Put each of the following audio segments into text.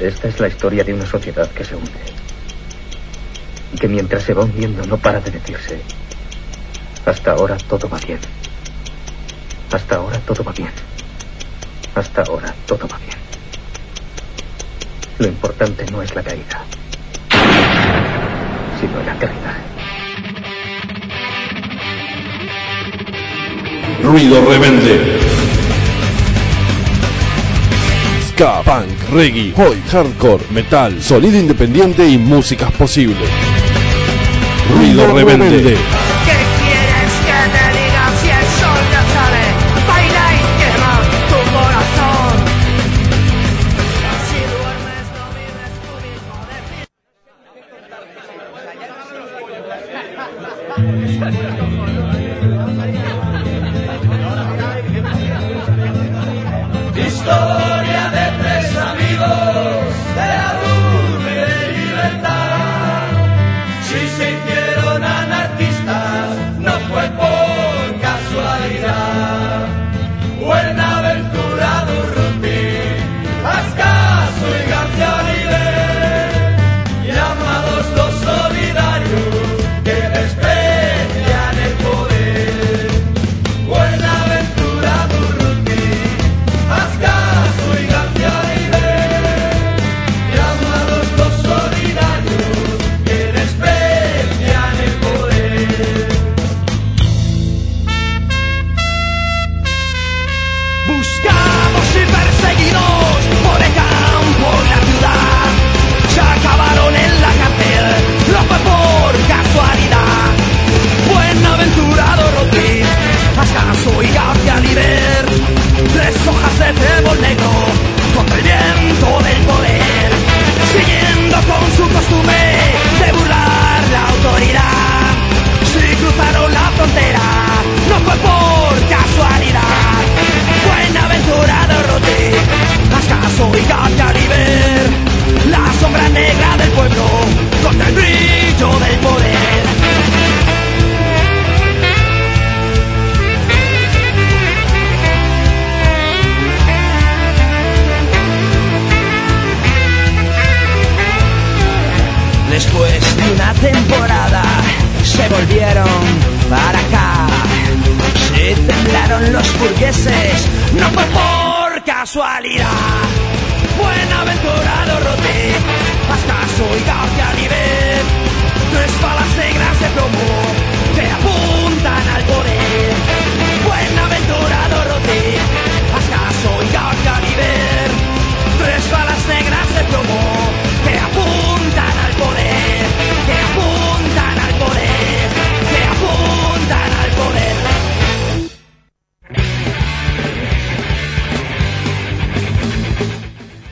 Esta es la historia de una sociedad que se hunde. Y que mientras se va hundiendo no para de decirse. Hasta ahora todo va bien. Hasta ahora todo va bien. Hasta ahora todo va bien. Lo importante no es la caída, sino la caída. Ruido rebelde. Ska, punk, reggae, hoy, hardcore, metal, sonido independiente y músicas posibles. Ruido rebelde. ¿Qué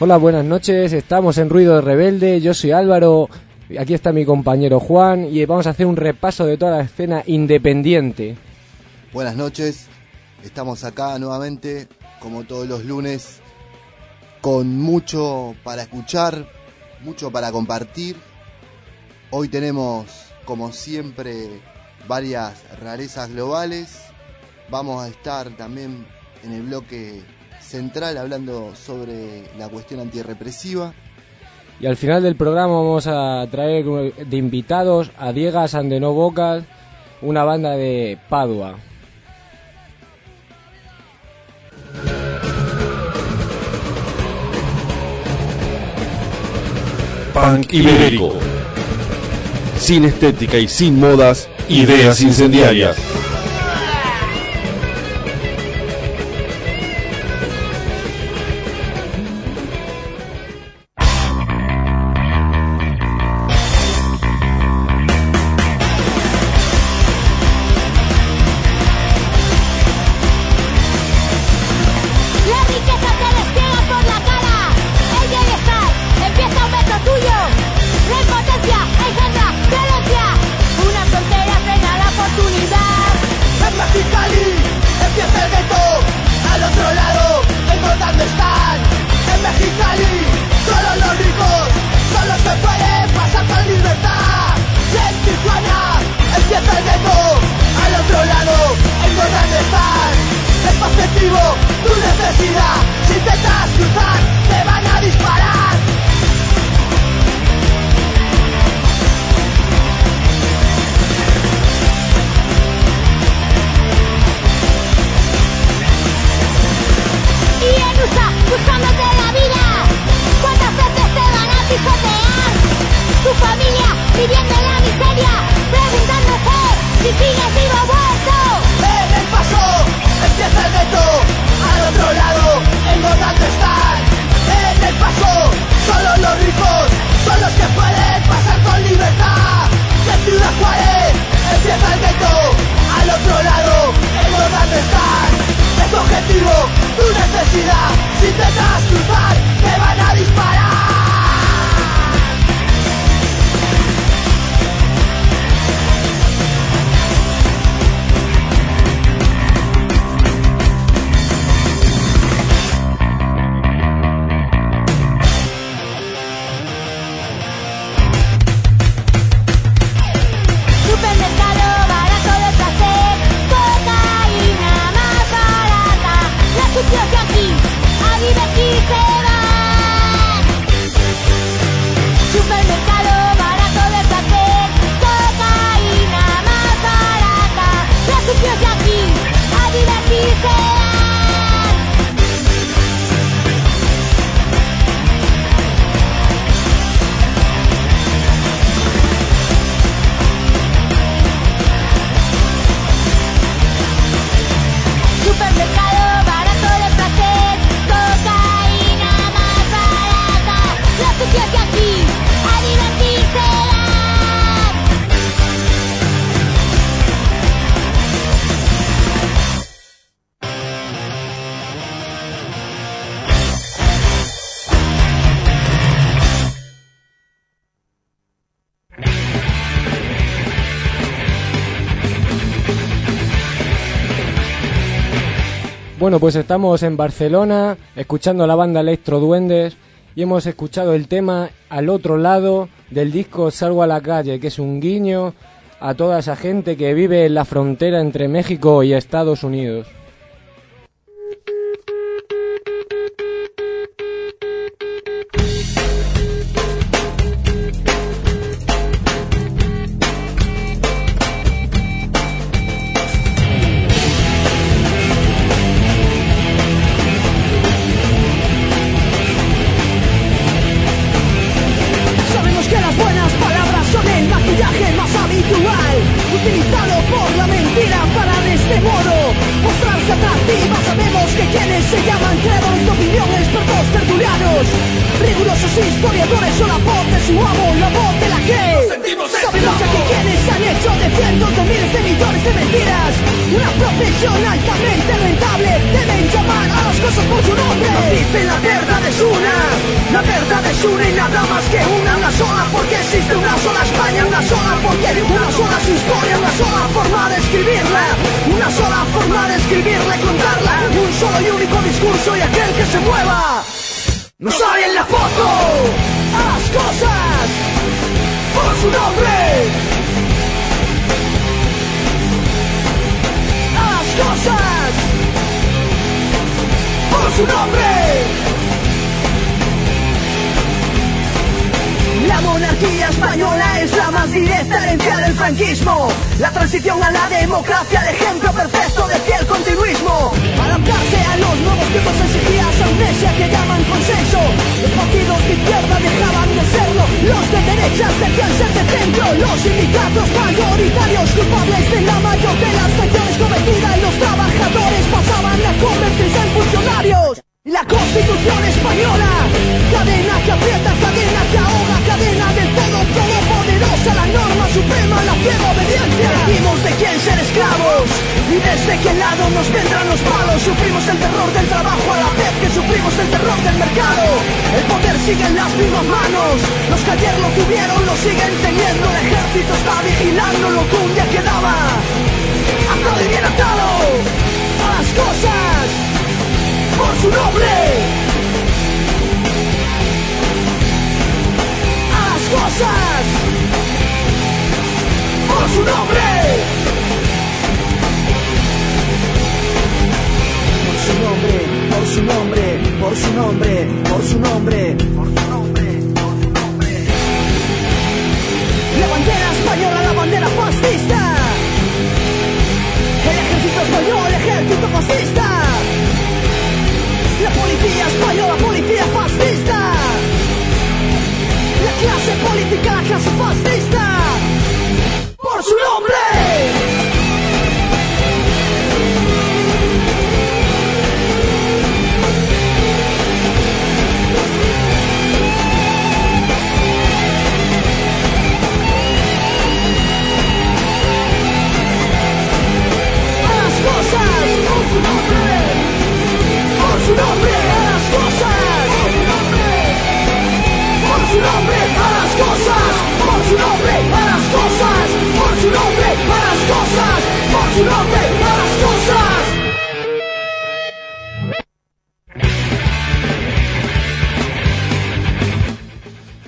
Hola, buenas noches. Estamos en Ruido Rebelde. Yo soy Álvaro. Aquí está mi compañero Juan y vamos a hacer un repaso de toda la escena independiente. Buenas noches, estamos acá nuevamente, como todos los lunes, con mucho para escuchar, mucho para compartir. Hoy tenemos, como siempre, varias rarezas globales. Vamos a estar también en el bloque central hablando sobre la cuestión antirrepresiva. Y al final del programa vamos a traer de invitados a Diegas and the No Vocals, una banda de Padua. Punk ibérico. Sin estética y sin modas, ideas incendiarias. Necesidad, si intentas cruzar te van a disparar. Bueno, pues estamos en Barcelona escuchando a la banda Electro Duendes y hemos escuchado el tema al otro lado del disco Salgo a la calle, que es un guiño a toda esa gente que vive en la frontera entre México y Estados Unidos. Una y nada más que una Una sola porque existe una sola España Una sola porque una sola su historia Una sola forma de escribirla Una sola forma de escribirla y contarla Un solo y único discurso y aquel que se mueva. No sale en la foto. A las cosas Por su nombre. Las cosas Por su nombre La monarquía española es la más directa herencia del franquismo. La transición a la democracia, el ejemplo perfecto de fiel continuismo. Adaptarse a los nuevos tiempos exigía esa amnesia que llaman consenso. Los partidos de izquierda dejaban de serlo. Los de derechas decían ser de centro. Los sindicatos mayoritarios culpables de la mayor de las traiciones cometidas. Y los trabajadores pasaban a convertirse en funcionarios. Constitución española, cadena que aprieta, cadena que ahoga, cadena del todo todopoderosa, la norma suprema, la ciega obediencia. Elegimos de quién ser esclavos y desde qué lado nos vendrán los palos. Sufrimos el terror del trabajo a la vez que sufrimos el terror del mercado. El poder sigue en las mismas manos, los que ayer lo tuvieron lo siguen teniendo. El ejército está vigilando lo que un día quedaba. Atado y a las cosas por su nombre. A las cosas por su nombre. Por su nombre, por su nombre, por su nombre, por su nombre. La bandera española, la bandera fascista. El ejército español, ejército fascista. La polizia sbagliò, la polizia fascista. La clase política, la clase fascista. Por su nombre. Las cosas por su nombre.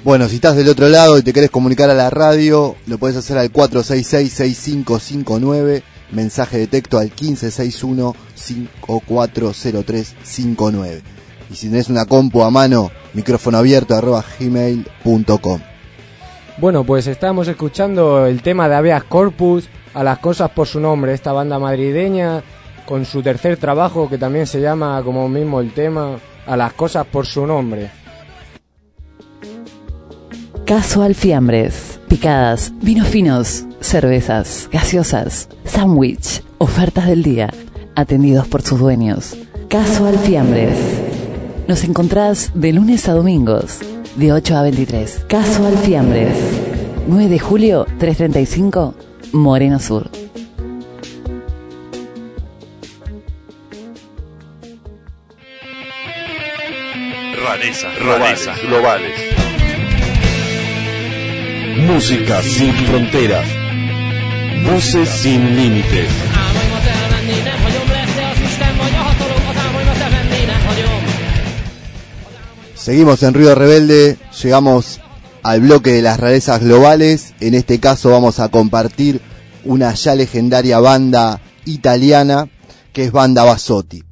Bueno, si estás del otro lado y te querés comunicar a la radio, lo podés hacer al 466-6559 mensaje de texto al 1561-540359. Y si tenés una compu a mano, micrófono abierto arroba gmail.com. Bueno, pues estamos escuchando el tema de Habeas Corpus, a las cosas por su nombre, esta banda madrileña, con su tercer trabajo que también se llama como mismo el tema, a las cosas por su nombre. Caso Alfiambres. Picadas, vinos finos, cervezas, gaseosas, sándwich, ofertas del día, atendidos por sus dueños. Caso Alfiambres. Nos encontrás de lunes a domingos, de 8 a 23. Caso Alfiambres. 9 de julio, 335, Moreno Sur. Rarezas, rarezas globales. Música sin fronteras. Voces sin límites. Seguimos en Río Rebelde, llegamos al bloque de las rarezas globales. En este caso vamos a compartir una ya legendaria banda italiana que es Banda Basotti.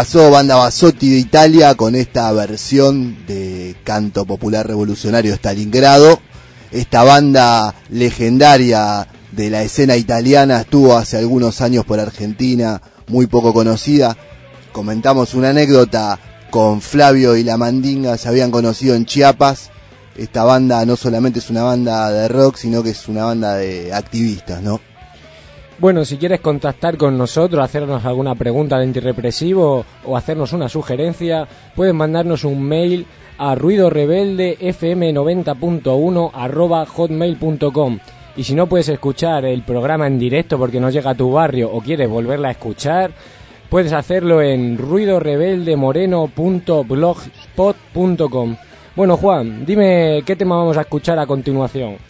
Pasó Banda Basotti de Italia con esta versión de canto popular revolucionario Stalingrado. Esta banda legendaria de la escena italiana estuvo hace algunos años por Argentina, muy poco conocida. Comentamos una anécdota con Flavio y la Mandinga, se habían conocido en Chiapas. Esta banda no solamente es una banda de rock, sino que es una banda de activistas, ¿no? Bueno, si quieres contactar con nosotros, hacernos alguna pregunta de antirrepresivo o hacernos una sugerencia, puedes mandarnos un mail a ruidorebeldefm90.1 arroba hotmail.com y si no puedes escuchar el programa en directo porque no llega a tu barrio o quieres volverla a escuchar, puedes hacerlo en ruidorebeldemoreno.blogspot.com. Bueno, Juan, dime qué tema vamos a escuchar a continuación.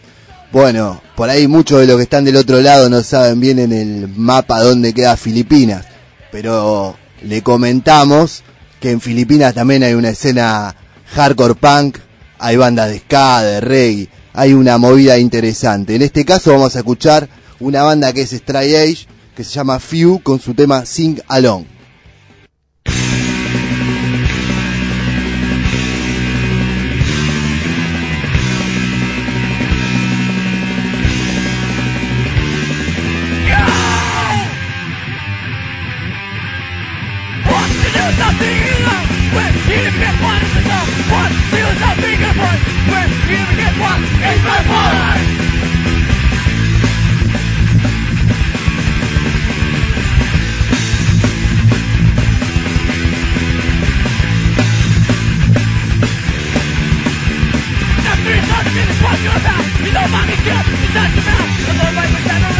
Bueno, por ahí muchos de los que están del otro lado no saben bien en el mapa dónde queda Filipinas, pero le comentamos que en Filipinas también hay una escena hardcore punk, hay bandas de ska, de reggae, hay una movida interesante. En este caso vamos a escuchar una banda que es Stray Age, que se llama Few, con su tema Sing Along. where you ever get what is my point. You're about, you know, mommy, it's not your mouth, although life was never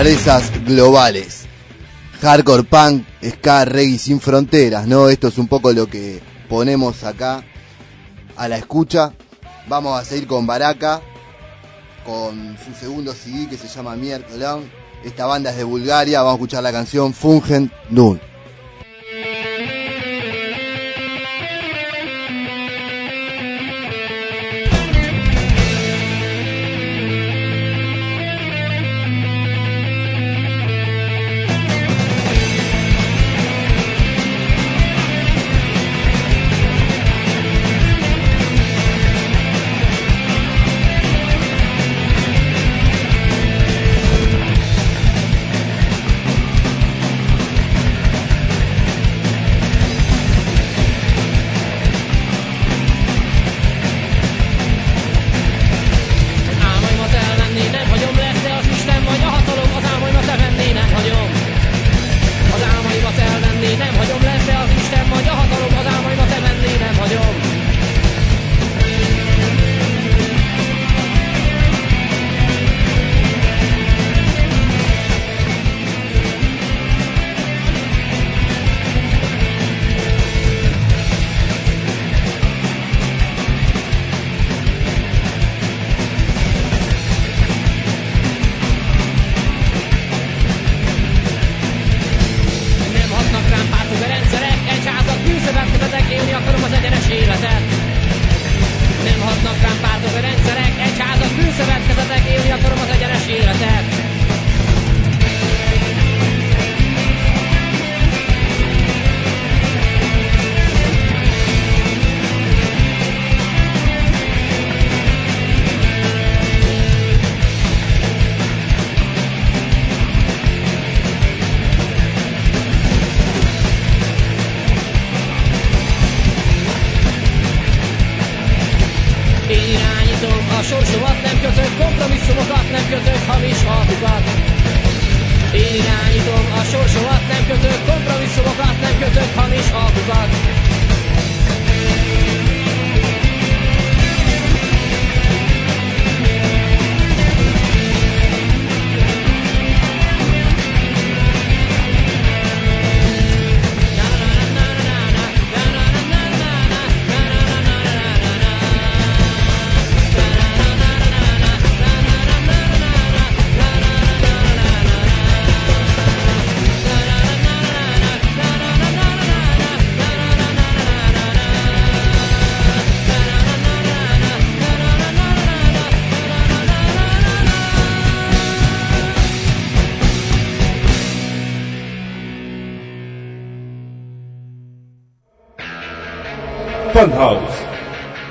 rarezas globales. Hardcore punk, ska, reggae sin fronteras, ¿no? Esto es un poco lo que ponemos acá a la escucha. Vamos a seguir con Baraka, con su segundo CD que se llama Miercolón. Esta banda es de Bulgaria, vamos a escuchar la canción Fungen Nun.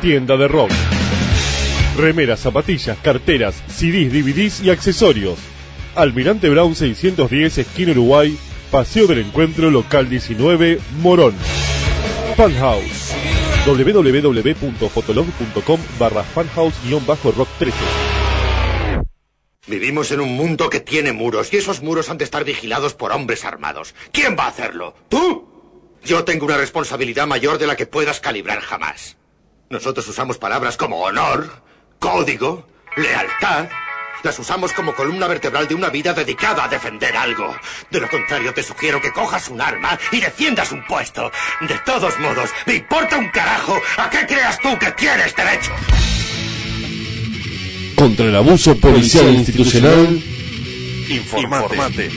Tienda de rock. Remeras, zapatillas, carteras, CDs, DVDs y accesorios. Almirante Brown 610, esquina Uruguay, Paseo del Encuentro, local 19, Morón. Funhouse. www.fotolog.com barra funhouse-rock 13. Vivimos en un mundo que tiene muros y esos muros han de estar vigilados por hombres armados. ¿Quién va a hacerlo? ¿Tú? Yo tengo una responsabilidad mayor de la que puedas calibrar jamás. Nosotros usamos palabras como honor, código, lealtad. Las usamos como columna vertebral de una vida dedicada a defender algo. De lo contrario, te sugiero que cojas un arma y defiendas un puesto. De todos modos, me importa un carajo a qué creas tú que tienes derecho. Contra el abuso policial e institucional, Informate.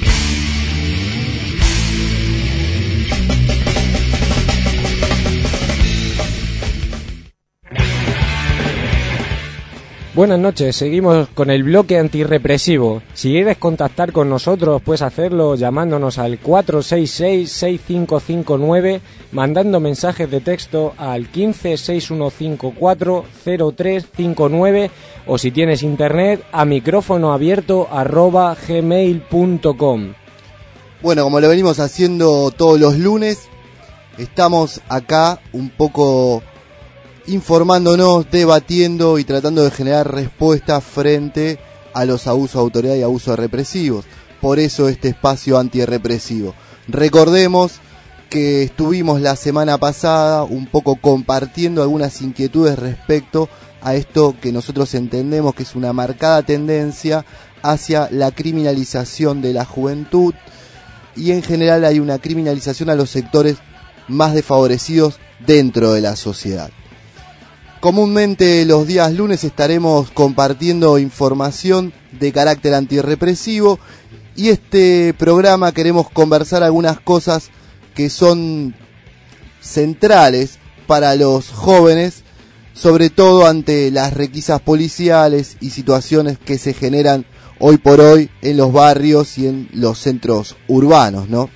Buenas noches, seguimos con el bloque antirrepresivo. Si quieres contactar con nosotros, puedes hacerlo llamándonos al 466-6559, mandando mensajes de texto al 1561540359 o si tienes internet a micrófono abierto arroba gmail.com. Bueno, como lo venimos haciendo todos los lunes, estamos acá un poco informándonos, debatiendo y tratando de generar respuestas frente a los abusos de autoridad y abusos represivos. Por eso este espacio antirrepresivo. Recordemos que estuvimos la semana pasada un poco compartiendo algunas inquietudes respecto a esto que nosotros entendemos que es una marcada tendencia hacia la criminalización de la juventud y en general hay una criminalización a los sectores más desfavorecidos dentro de la sociedad. Comúnmente los días lunes estaremos compartiendo información de carácter antirrepresivo y este programa queremos conversar algunas cosas que son centrales para los jóvenes, sobre todo ante las requisas policiales y situaciones que se generan hoy por hoy en los barrios y en los centros urbanos, ¿no?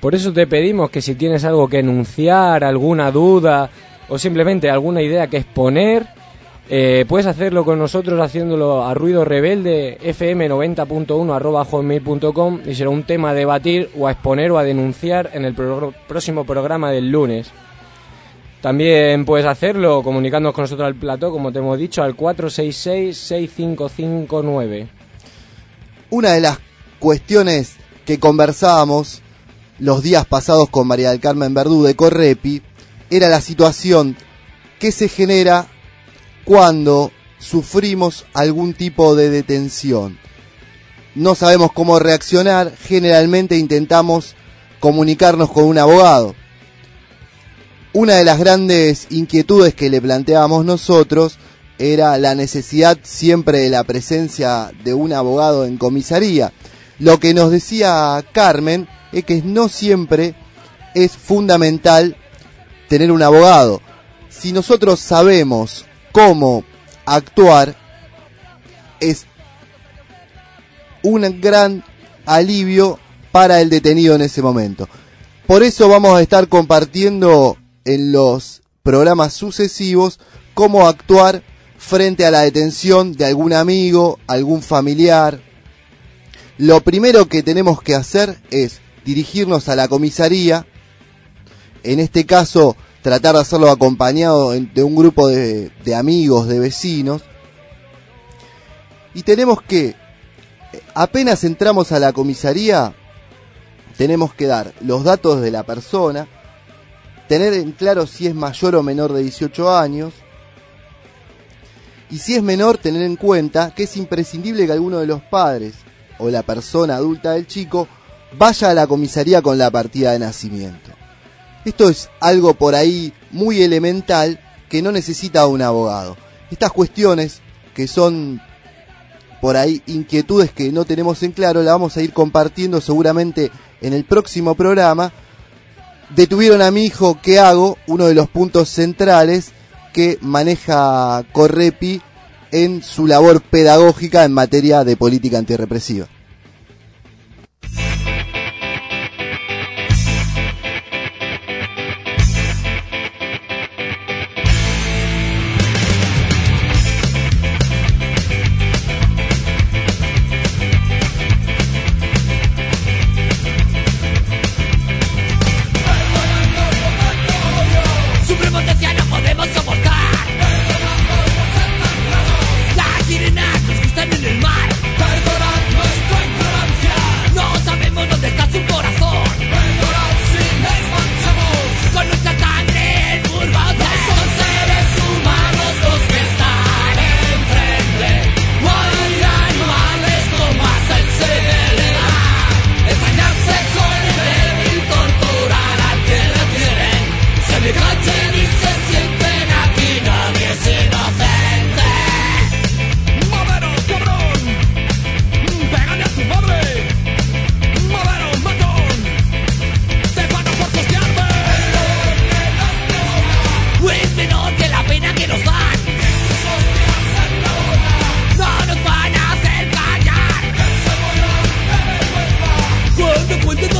Por eso te pedimos que si tienes algo que enunciar, alguna duda o simplemente alguna idea que exponer, eh, puedes hacerlo con nosotros haciéndolo a ruido rebelde fm90.1 arroba hotmail.com y será un tema a debatir o a exponer o a denunciar en el próximo programa del lunes. También puedes hacerlo comunicándonos con nosotros al plató, como te hemos dicho, al 466-6559. Una de las cuestiones que conversábamos los días pasados con María del Carmen Verdú de Correpi era la situación que se genera cuando sufrimos algún tipo de detención. No sabemos cómo reaccionar, generalmente intentamos comunicarnos con un abogado. Una de las grandes inquietudes que le planteábamos nosotros era la necesidad siempre de la presencia de un abogado en comisaría. Lo que nos decía Carmen es que no siempre es fundamental tener un abogado. Si nosotros sabemos cómo actuar, es un gran alivio para el detenido en ese momento. Por eso vamos a estar compartiendo en los programas sucesivos cómo actuar frente a la detención de algún amigo, algún familiar. Lo primero que tenemos que hacer es dirigirnos a la comisaría, en este caso tratar de hacerlo acompañado de un grupo de, de amigos, de vecinos, Y tenemos que, apenas entramos a la comisaría, tenemos que dar los datos de la persona, tener en claro si es mayor o menor de 18 años, y si es menor, tener en cuenta que es imprescindible que alguno de los padres o la persona adulta del chico vaya a la comisaría con la partida de nacimiento. Esto es algo por ahí muy elemental que no necesita un abogado. Estas cuestiones que son por ahí inquietudes que no tenemos en claro, la vamos a ir compartiendo seguramente en el próximo programa. Detuvieron a mi hijo, ¿qué hago? Uno de los puntos centrales que maneja Correpi en su labor pedagógica en materia de política antirrepresiva.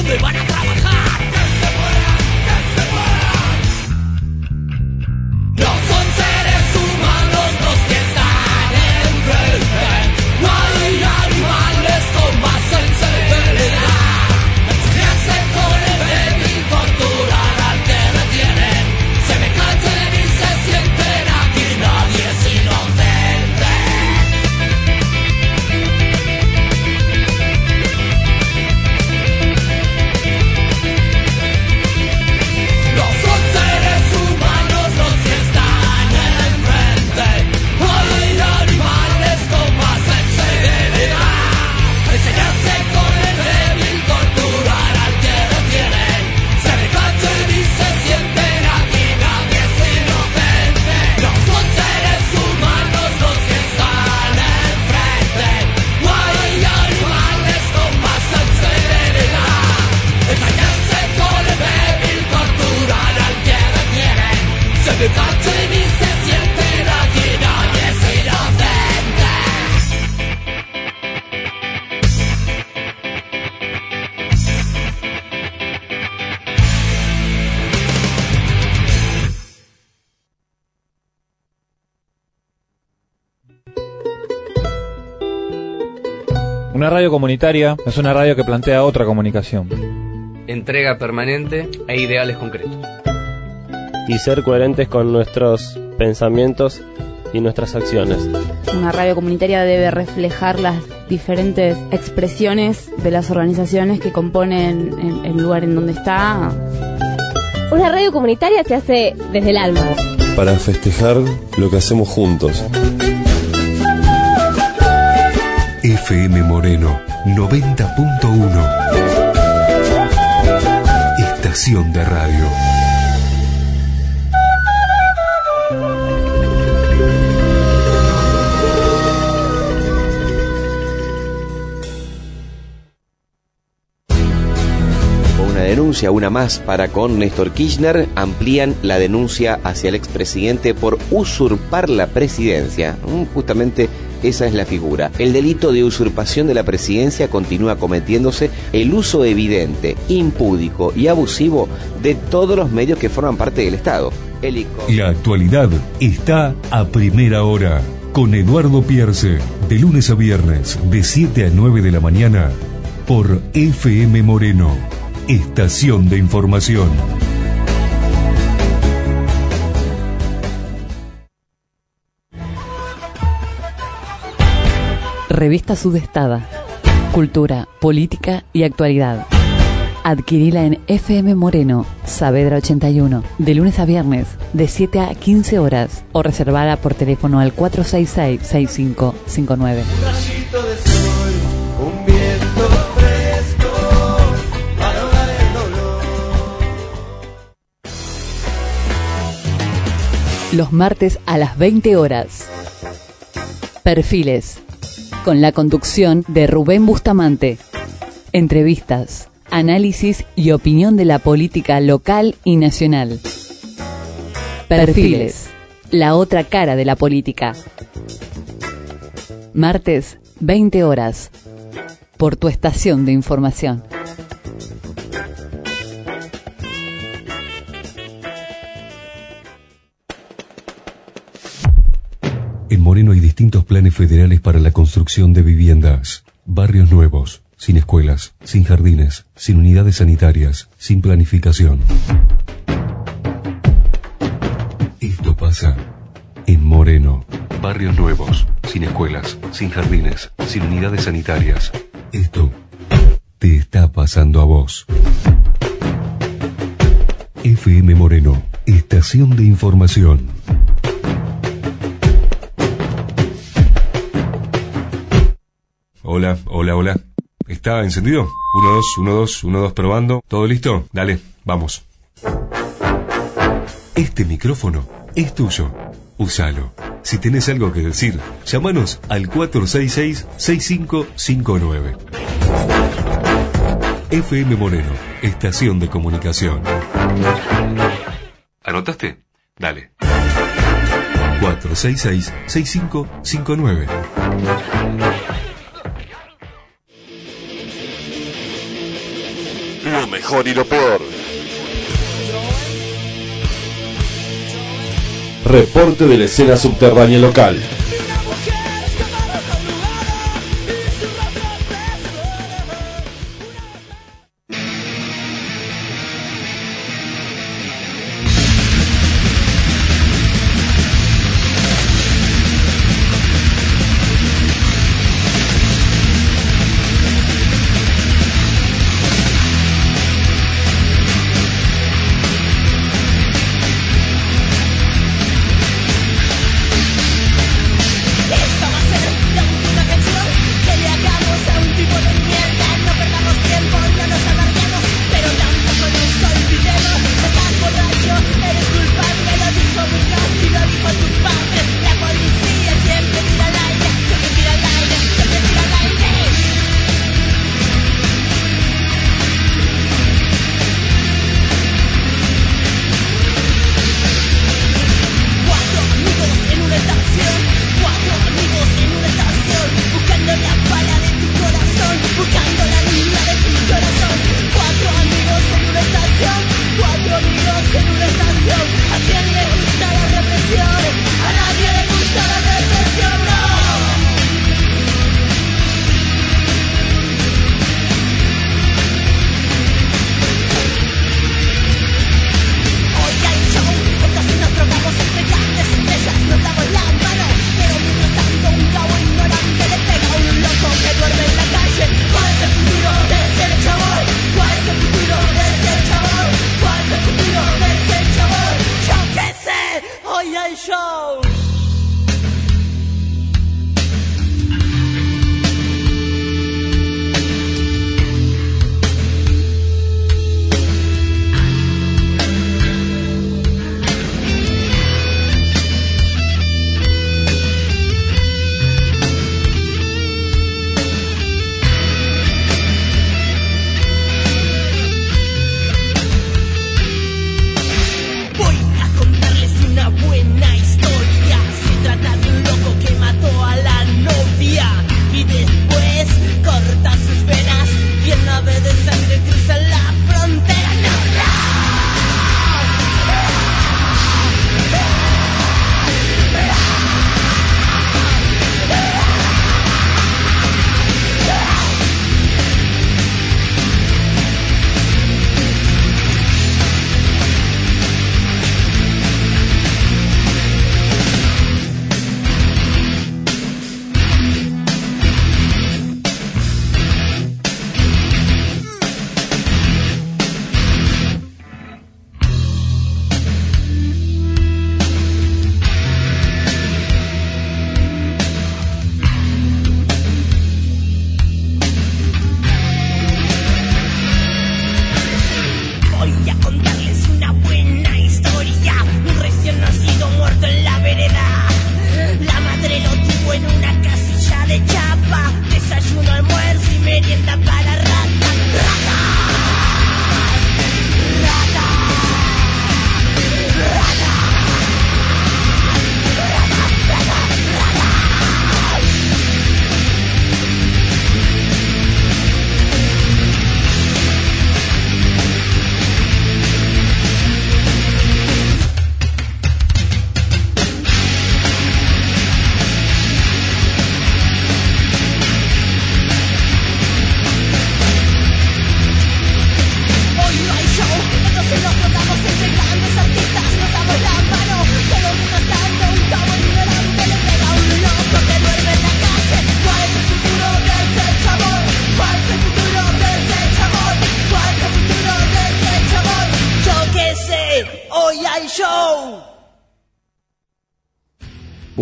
Cuando cuenten dónde radio comunitaria es una radio que plantea otra comunicación. Entrega permanente e ideales concretos. y ser coherentes con nuestros pensamientos y nuestras acciones. Una radio comunitaria debe reflejar las diferentes expresiones de las organizaciones que componen el, el lugar en donde está. Una radio comunitaria se hace desde el alma. para festejar lo que hacemos juntos. FM Moreno 90.1 Estación de radio. Una denuncia, una más para con Néstor Kirchner, amplían la denuncia hacia el expresidente por usurpar la presidencia. Mm, Justamente esa es la figura. El delito de usurpación de la presidencia continúa cometiéndose el uso evidente, impúdico y abusivo de todos los medios que forman parte del Estado. Helico- La actualidad está a primera hora con Eduardo Pierce, de lunes a viernes, de 7 a 9 de la mañana, por FM Moreno, estación de información. Revista Sudestada. Cultura, política y actualidad. Adquirila en FM Moreno, Saavedra 81, de lunes a viernes, de 7 a 15 horas, o reservada por teléfono al 466-6559. rayito de sol, un viento fresco para ahogar el dolor. Los martes a las 20 horas. Perfiles. Con la conducción de Rubén Bustamante. Entrevistas, análisis y opinión de la política local y nacional. Perfiles. La otra cara de la política. Martes, 20 horas. Por tu estación de información. En Moreno hay distintos planes federales para la construcción de viviendas. Barrios nuevos, sin escuelas, sin jardines, sin unidades sanitarias, sin planificación. Esto pasa en Moreno. Barrios nuevos, sin escuelas, sin jardines, sin unidades sanitarias. Esto te está pasando a vos. FM Moreno, estación de información. Hola, hola, hola. ¿Está encendido? 1, 2, 1, 2, 1, 2, probando. ¿Todo listo? Dale, vamos. Este micrófono es tuyo. Úsalo. Si tenés algo que decir, llámanos al 466-6559. FM Moreno, estación de comunicación. ¿Anotaste? Dale. 466-6559. Mejor y lo peor. Reporte de la escena subterránea local.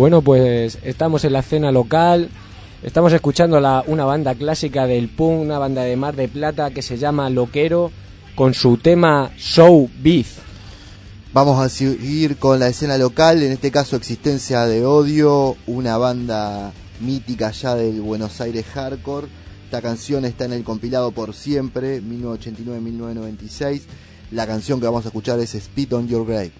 Bueno, pues estamos en la escena local. Estamos escuchando la, una banda clásica del punk, una banda de Mar de Plata que se llama Loquero, con su tema Show Beef. Vamos a seguir con la escena local, en este caso Existencia de Odio, una banda mítica ya del Buenos Aires Hardcore. Esta canción está en el compilado por siempre, 1989-1996. La canción que vamos a escuchar es Spit on Your Grave.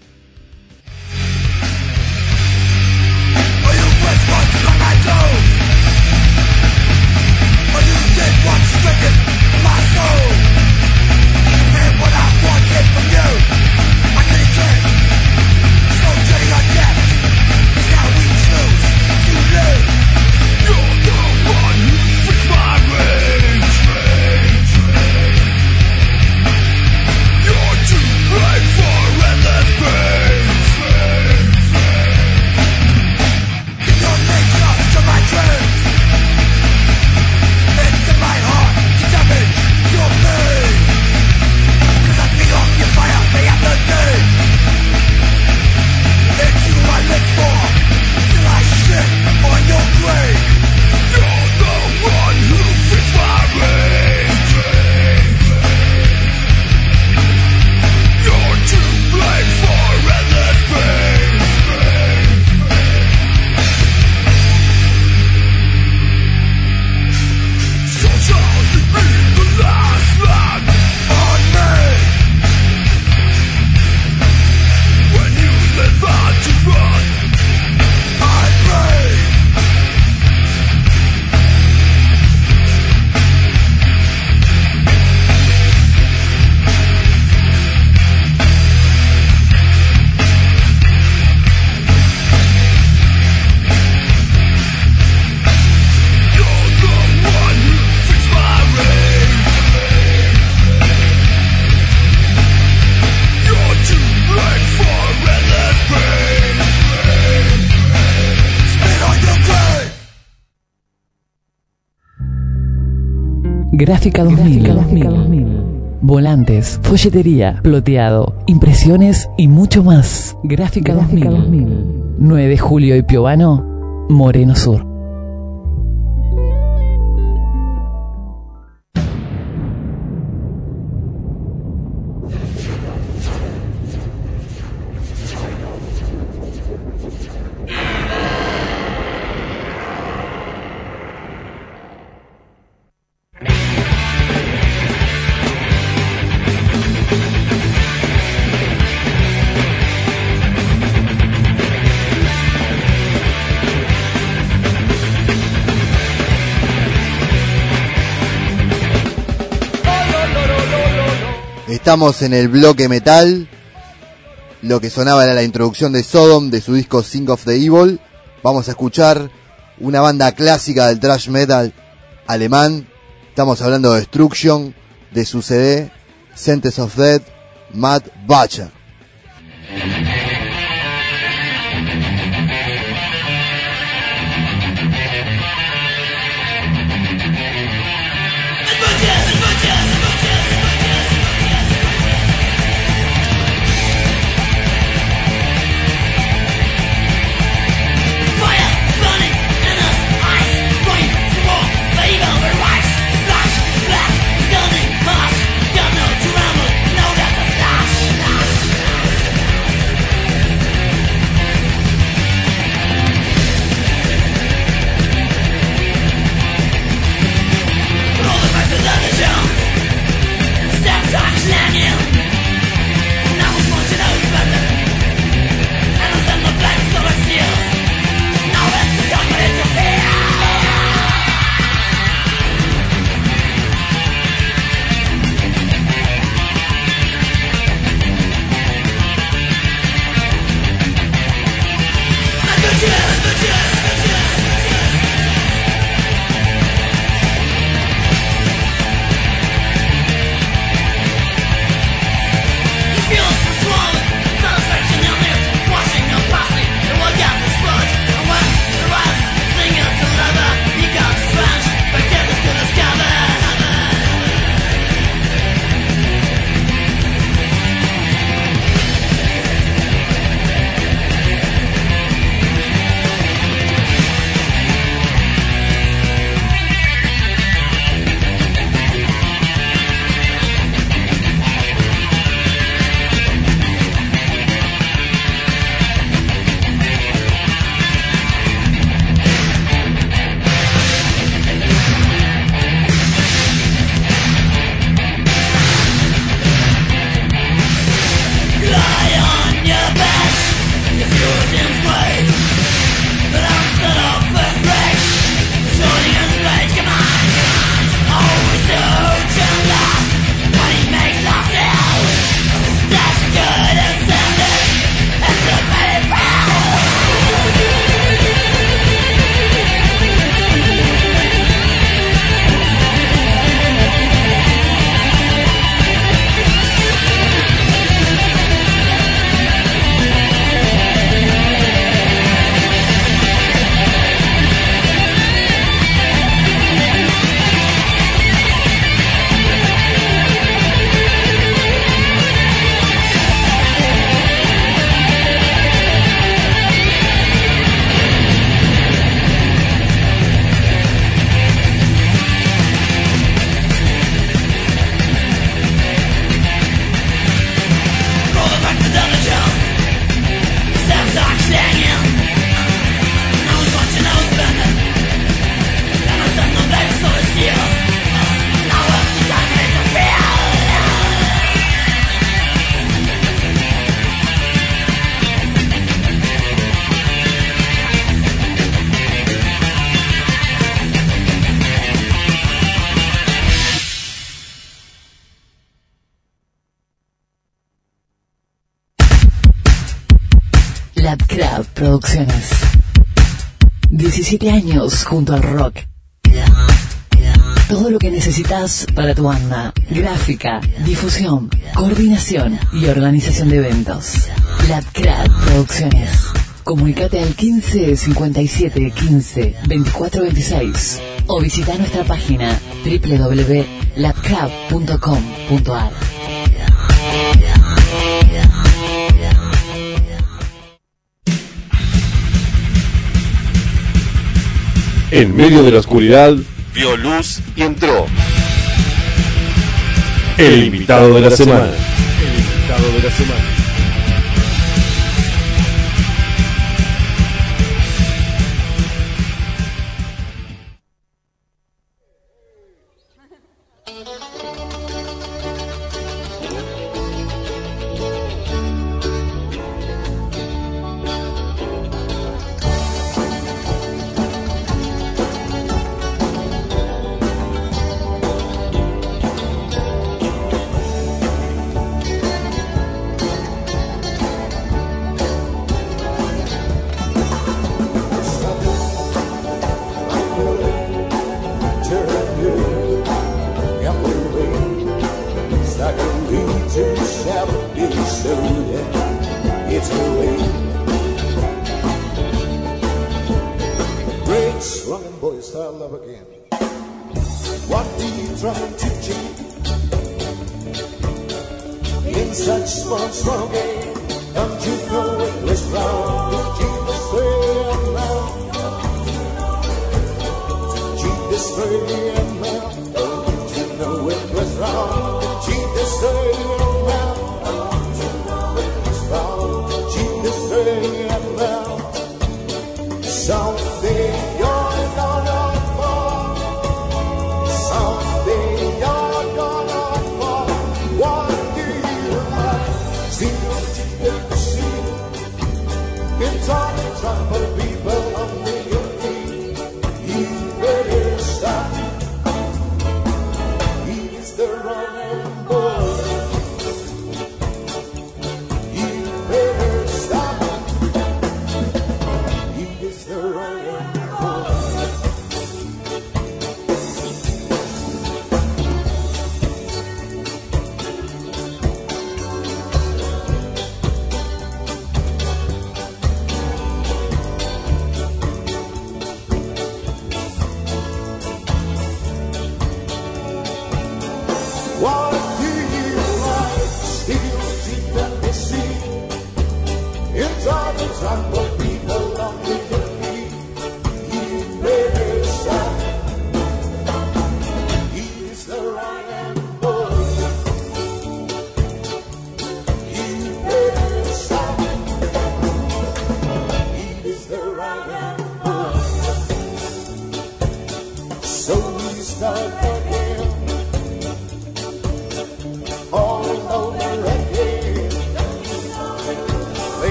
Gráfica 2000. Volantes, folletería, ploteado, impresiones y mucho más. Gráfica 2000. 9 de julio y Piovano, Moreno Sur. Estamos en el bloque metal. Lo que sonaba era la introducción de Sodom de su disco Sing of the Evil. Vamos a escuchar una banda clásica del thrash metal alemán. Estamos hablando de Destruction, de su CD Sentence of Death, Matt Butcher. 17 años junto al rock. Todo lo que necesitas para tu banda. Gráfica, difusión, coordinación y organización de eventos. Crab Producciones. Comunicate al 15 57 15 24 26 o visita nuestra página www.labcrab.com.ar. En medio de la oscuridad, Vio luz y entró. el invitado de la semana. El invitado de la semana.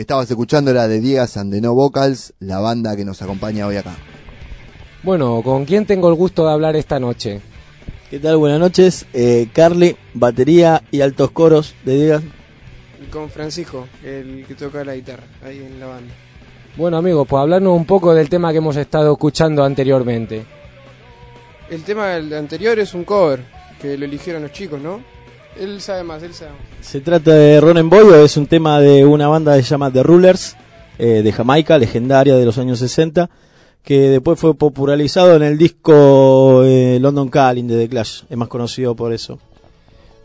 Que estabas escuchando era de Diegas and the No Vocals, la banda que nos acompaña hoy acá. Bueno, ¿con quién tengo el gusto de hablar esta noche? ¿Qué tal? Buenas noches. Eh, Carly, batería y altos coros de Diegas. Con Francisco, el que toca la guitarra ahí en la banda. Bueno amigos, pues hablarnos un poco del tema que hemos estado escuchando anteriormente. El tema del anterior es un cover, que lo eligieron los chicos, ¿no? Él sabe más, él sabe más. Se trata de Ron en Boyo, es un tema de una banda que se llama The Rulers, eh, de Jamaica, legendaria de los años 60, que después fue popularizado en el disco eh, London Calling de The Clash, es más conocido por eso.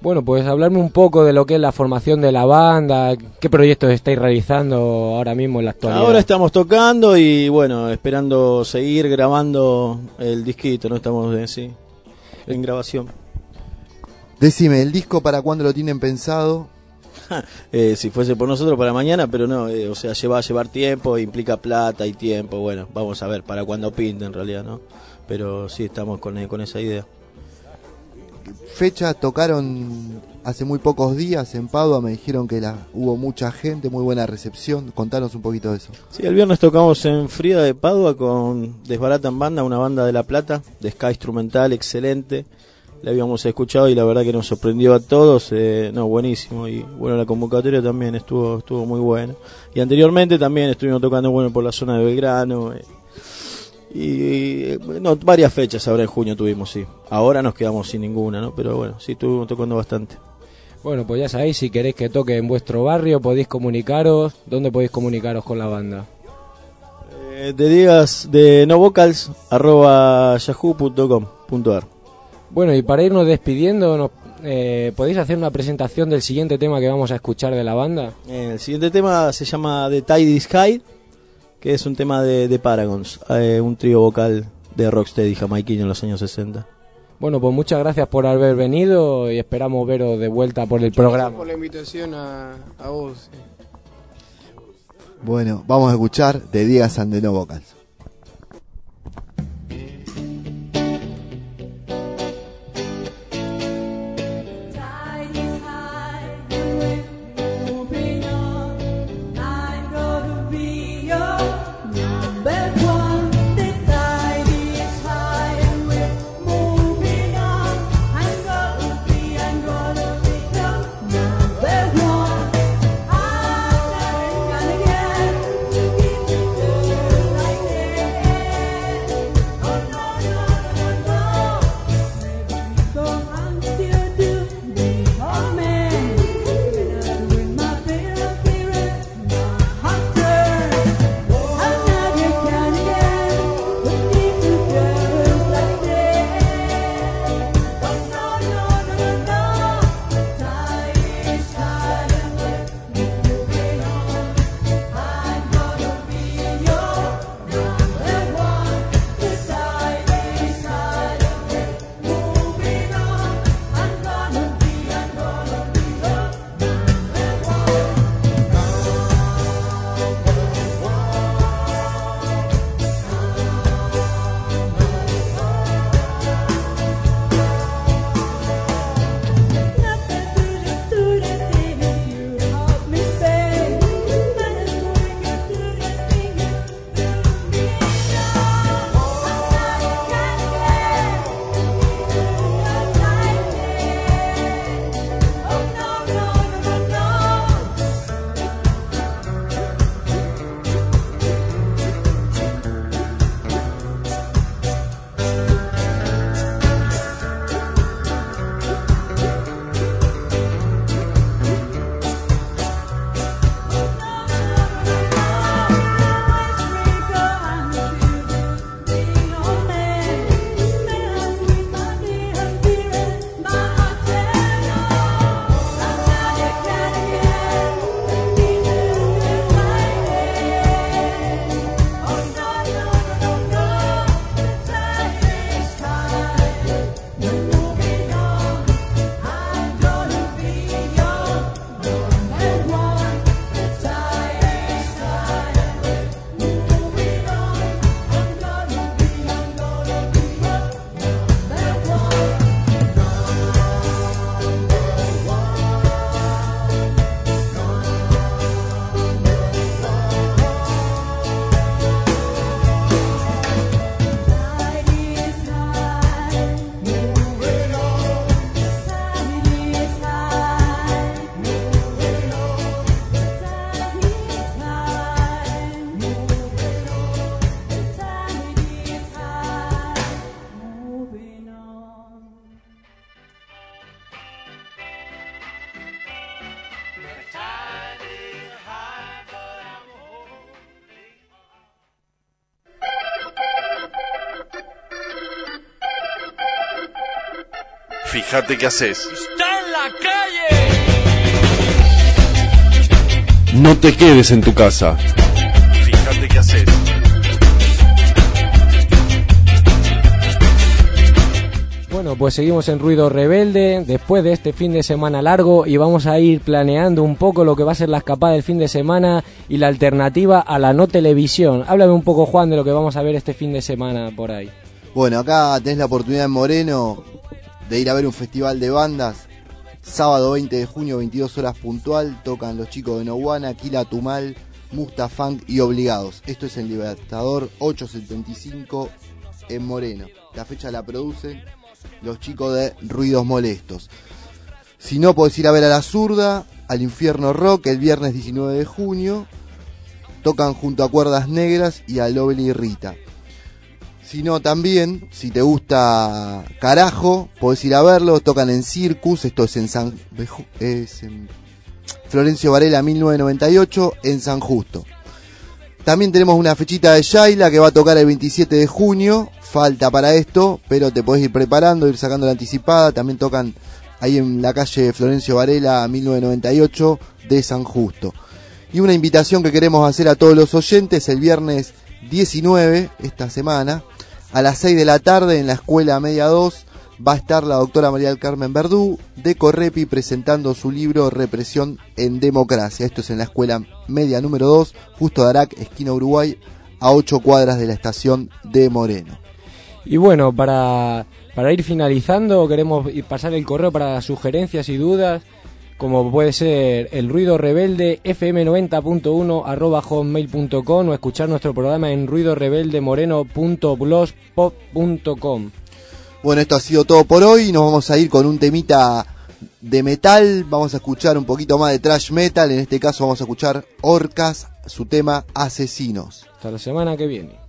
Bueno, pues hablarme un poco de lo que es la formación de la banda, qué proyectos estáis realizando ahora mismo en la actualidad. Ahora estamos tocando y bueno, esperando seguir grabando el disquito, no estamos eh, sí, en grabación. Decime, ¿el disco para cuándo lo tienen pensado? Eh, si fuese por nosotros para mañana, pero no, eh, o sea, lleva a llevar tiempo, implica plata y tiempo, bueno, vamos a ver para cuando pinte en realidad, ¿no? Pero sí estamos con, eh, con esa idea. Fecha tocaron hace muy pocos días en Padua, me dijeron que la, hubo mucha gente, muy buena recepción. Contanos un poquito de eso. Sí, el viernes tocamos en Frida de Padua con Desbaratan Banda, una banda de La Plata, de ska instrumental, excelente. La habíamos escuchado y la verdad que nos sorprendió a todos, eh, no, buenísimo. Y bueno, la convocatoria también estuvo estuvo muy buena. Y anteriormente también estuvimos tocando, bueno, por la zona de Belgrano. eh, y eh, no, varias fechas ahora en junio tuvimos, sí. Ahora nos quedamos sin ninguna, ¿no? Pero bueno, sí estuvimos tocando bastante. Bueno, pues ya sabéis, si queréis que toque en vuestro barrio, podéis comunicaros. ¿Dónde podéis comunicaros con la banda? Eh, te digas de no vocals arroba yahoo.com.ar Bueno, y para irnos despidiendo, nos- eh, ¿podéis hacer una presentación del siguiente tema que vamos a escuchar de la banda? Eh, El siguiente tema se llama The Tidy Sky, que es un tema de, de Paragons, eh, un trío vocal de rocksteady jamaiquino en los años 60. Bueno, pues muchas gracias por haber venido y esperamos veros de vuelta por el programa. Por la invitación a, a vos. eh. Bueno, vamos a escuchar de Digas and the No Vocals. Fíjate qué haces. ¡Está en la calle! No te quedes en tu casa. Fíjate qué haces. Bueno, pues seguimos en Ruido Rebelde después de este fin de semana largo y vamos a ir planeando un poco lo que va a ser la escapada del fin de semana y la alternativa a la no televisión. Háblame un poco, Juan, de lo que vamos a ver este fin de semana por ahí. Bueno, acá tenés la oportunidad en Moreno de ir a ver un festival de bandas. Sábado 20 de junio, 22 horas puntual, tocan los chicos de Noguana, Kila Tumal, Mustafunk y Obligados. Esto es en Libertador 875 en Moreno. La fecha la producen los chicos de Ruidos Molestos. Si no, podés ir a ver a La Zurda, al Infierno Rock el viernes 19 de junio. Tocan junto a Cuerdas Negras y a Lovely Rita. Si no, también, si te gusta Carajo, podés ir a verlo. Tocan en Circus, esto es en San. Es en Florencio Varela 1998, en San Justo. También tenemos una fechita de Shaila que va a tocar el 27 de junio. Falta para esto, pero te podés ir preparando, ir sacando la anticipada. También tocan ahí en la calle Florencio Varela 1998 de San Justo. Y una invitación que queremos hacer a todos los oyentes el viernes 19, esta semana, a las 6 de la tarde en la Escuela Media 2 va a estar la doctora María del Carmen Verdú de Correpi presentando su libro Represión en Democracia. Esto es en la Escuela Media número 2, justo de Arac, esquina Uruguay, a 8 cuadras de la estación de Moreno. Y bueno, para, para ir finalizando, queremos pasar el correo para sugerencias y dudas, como puede ser el ruido rebelde fm90.1 arroba hotmail.com o escuchar nuestro programa en ruidorebeldemoreno.blogspot.com. Bueno, esto ha sido todo por hoy. Nos vamos a ir con un temita de metal. Vamos a escuchar un poquito más de trash metal. En este caso vamos a escuchar Orcas, su tema Asesinos. Hasta la semana que viene.